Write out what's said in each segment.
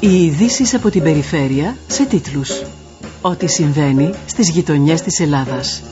Οι ειδήσεις από την περιφέρεια σε τίτλους. Ό,τι συμβαίνει στις γειτονιές της Ελλάδας.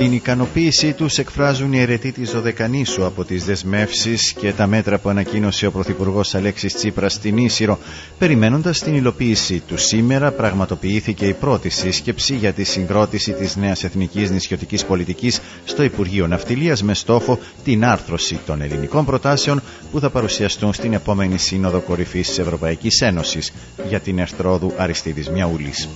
Την ικανοποίησή τους εκφράζουν οι αιρετοί της Δωδεκανήσου από τις δεσμεύσεις και τα μέτρα που ανακοίνωσε ο Πρωθυπουργός Αλέξης Τσίπρας στην Ίσυρο, περιμένοντας την υλοποίησή του. Σήμερα πραγματοποιήθηκε η πρώτη σύσκεψη για τη συγκρότηση της νέας εθνικής νησιωτικής πολιτικής στο Υπουργείο Ναυτιλίας με στόχο την άρθρωση των ελληνικών προτάσεων που θα παρουσιαστούν στην επόμενη Σύνοδο Κορυφής της Ευρωπαϊκής Ένωσης για την Ερθρόδου Αριστίδης Μιαούλης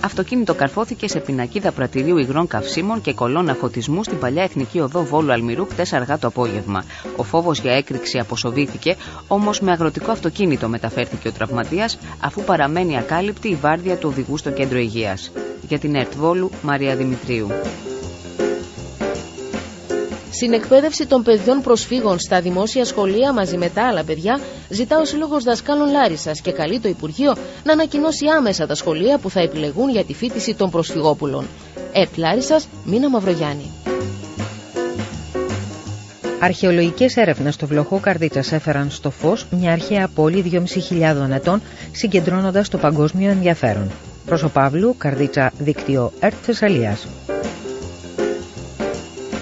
αυτοκίνητο καρφώθηκε σε πινακίδα πρατηρίου υγρών καυσίμων και κολόνα φωτισμού στην παλιά εθνική οδό Βόλου Αλμυρού 4 αργά το απόγευμα. Ο φόβος για έκρηξη αποσοβήθηκε, όμως με αγροτικό αυτοκίνητο μεταφέρθηκε ο τραυματίας, αφού παραμένει ακάλυπτη η βάρδια του οδηγού στο κέντρο υγείας. Για την ΕΡΤ Βόλου, Μαρία Δημητρίου. Στην εκπαίδευση των παιδιών προσφύγων στα δημόσια σχολεία μαζί με τα άλλα παιδιά, ζητά ο Σύλλογος Δασκάλων Λάρισας και καλεί το Υπουργείο να ανακοινώσει άμεσα τα σχολεία που θα επιλεγούν για τη φίτηση των προσφυγόπουλων. Ετ Λάρισας, Μίνα Μαυρογιάννη. Αρχαιολογικές έρευνες στο βλοχό Καρδίτσα έφεραν στο φως μια αρχαία πόλη 2.500 ετών, συγκεντρώνοντας το παγκόσμιο ενδιαφέρον. Παύλου, Καρδίτσα, δίκτυο ΕΡΤ Θεσσαλίας.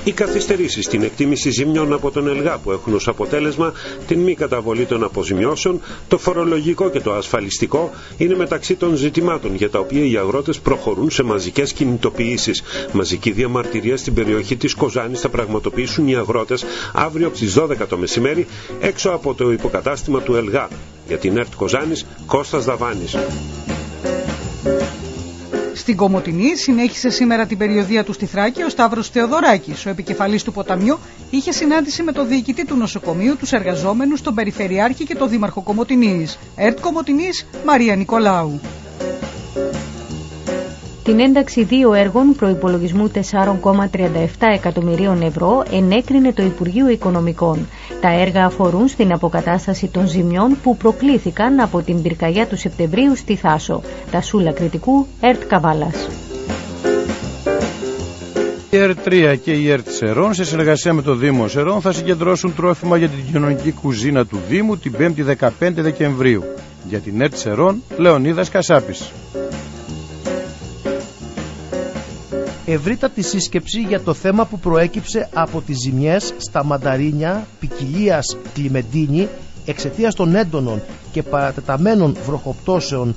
Οι καθυστερήσεις στην εκτίμηση ζημιών από τον ΕΛΓΑ που έχουν ως αποτέλεσμα την μη καταβολή των αποζημιώσεων, το φορολογικό και το ασφαλιστικό είναι μεταξύ των ζητημάτων για τα οποία οι αγρότες προχωρούν σε μαζικές κινητοποιήσεις. Μαζική διαμαρτυρία στην περιοχή της Κοζάνης θα πραγματοποιήσουν οι αγρότες αύριο από τις 12 το μεσημέρι έξω από το υποκατάστημα του ΕΛΓΑ. Για την ΕΡΤ Κοζάνης, Κώστας Δαβάνης. Στην Κομωτινή συνέχισε σήμερα την περιοδία του στη Θράκη ο Σταύρος Θεοδωράκης. Ο επικεφαλής του ποταμιού είχε συνάντηση με τον διοικητή του νοσοκομείου, τους εργαζόμενους, τον Περιφερειάρχη και τον Δήμαρχο Κομωτινής. ΕΡΤ Κομωτινής, Μαρία Νικολάου την ένταξη δύο έργων προϋπολογισμού 4,37 εκατομμυρίων ευρώ ενέκρινε το Υπουργείο Οικονομικών. Τα έργα αφορούν στην αποκατάσταση των ζημιών που προκλήθηκαν από την πυρκαγιά του Σεπτεμβρίου στη Θάσο. Τα Σούλα Κριτικού, ΕΡΤ Καβάλας. Η ΕΡΤ3 και η ΕΡΤ Σερών σε συνεργασία με το Δήμο Σερών θα συγκεντρώσουν τρόφιμα για την κοινωνική κουζίνα του Δήμου την 5η 15 Δεκεμβρίου. Για την ΕΡΤ Σερών, Λεωνίδας Κασάπης. Ευρύτατη σύσκεψη για το θέμα που προέκυψε από τις ζημιές στα μανταρίνια ποικιλίας Κλιμεντίνη εξαιτίας των έντονων και παρατεταμένων βροχοπτώσεων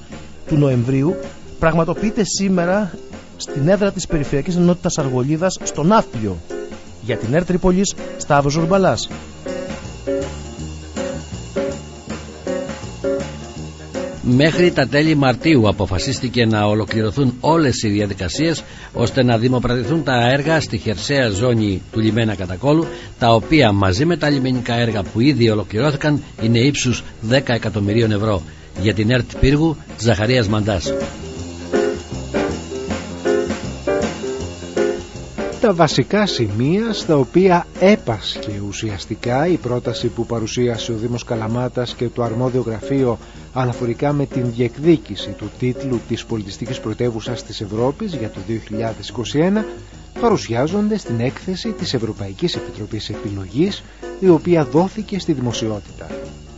του Νοεμβρίου πραγματοποιείται σήμερα στην έδρα της Περιφερειακής Ενότητας Αργολίδας στο Ναύπλιο. Για την ΕΡ Τρίπολης, Σταύρος Ζορμπαλάς. Μέχρι τα τέλη Μαρτίου αποφασίστηκε να ολοκληρωθούν όλες οι διαδικασίες ώστε να δημοπρατηθούν τα έργα στη χερσαία ζώνη του λιμένα Κατακόλου τα οποία μαζί με τα λιμενικά έργα που ήδη ολοκληρώθηκαν είναι ύψους 10 εκατομμυρίων ευρώ. Για την ΕΡΤ Πύργου, Ζαχαρίας Μαντάς. Τα βασικά σημεία στα οποία έπασχε ουσιαστικά η πρόταση που παρουσίασε ο Δήμος Καλαμάτας και το αρμόδιο γραφείο αναφορικά με την διεκδίκηση του τίτλου της πολιτιστικής πρωτεύουσας της Ευρώπης για το 2021 παρουσιάζονται στην έκθεση της Ευρωπαϊκής Επιτροπής Επιλογής η οποία δόθηκε στη δημοσιότητα.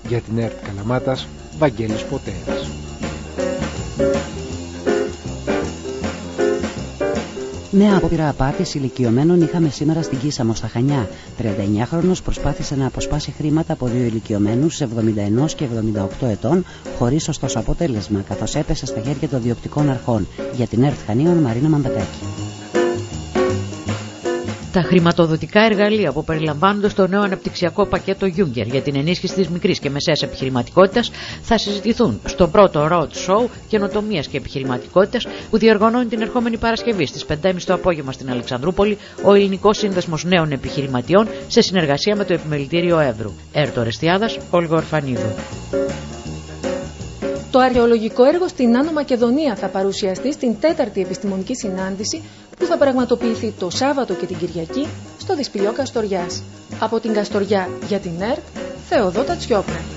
Για την ΕΡΤ Καλαμάτας, Βαγγέλης Ποτέρας. Νέα απόπειρα απάτη ηλικιωμένων είχαμε σήμερα στην Κίσαμο στα Χανιά. 39χρονο προσπάθησε να αποσπάσει χρήματα από δύο ηλικιωμένους 71 και 78 ετών, χωρίς ωστόσο αποτέλεσμα, καθώς έπεσε στα χέρια των διοπτικών αρχών. Για την ΕΡΤ Χανίων, Μαρίνα Μαμπατάκη. Τα χρηματοδοτικά εργαλεία που περιλαμβάνονται στο νέο αναπτυξιακό πακέτο Juncker για την ενίσχυση της μικρής και μεσαίας επιχειρηματικότητας θα συζητηθούν στο πρώτο Road Show καινοτομίας και επιχειρηματικότητας που διοργανώνει την ερχόμενη Παρασκευή στις 5.30 το απόγευμα στην Αλεξανδρούπολη ο Ελληνικός Σύνδεσμος Νέων Επιχειρηματιών σε συνεργασία με το Επιμελητήριο Εύρου. Έρτο Ρεστιάδα, Όλγο Ορφανίδου. Το αρχαιολογικό έργο στην Άνω Μακεδονία θα παρουσιαστεί στην τέταρτη επιστημονική συνάντηση που θα πραγματοποιηθεί το Σάββατο και την Κυριακή στο Δυσπηλιό Καστοριάς. Από την Καστοριά για την ΕΡΤ, Θεοδότα Τσιόπρα.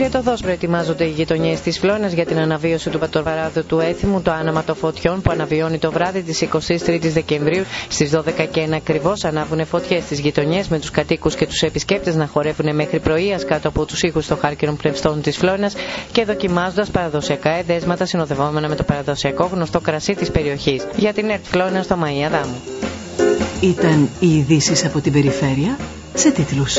Πυρετοδό προετοιμάζονται οι γειτονιές της Φλόνας για την αναβίωση του πατροπαράδου του έθιμου, το άναμα των φωτιών που αναβιώνει το βράδυ της 23η Δεκεμβρίου. Στις 12 και 1 ακριβώς ανάβουν φωτιές στις γειτονιές με τους κατοίκους και τους επισκέπτες να χορεύουν μέχρι πρωίας κάτω από τους ήχους των χάρκινων πνευστών της Φλόνας και δοκιμάζοντας παραδοσιακά εδέσματα συνοδευόμενα με το παραδοσιακό γνωστό κρασί της περιοχής. Για την ΕΡΤ Φλόνα στο Μαία Δάμου. Ήταν οι ειδήσεις από την περιφέρεια σε τίτλους.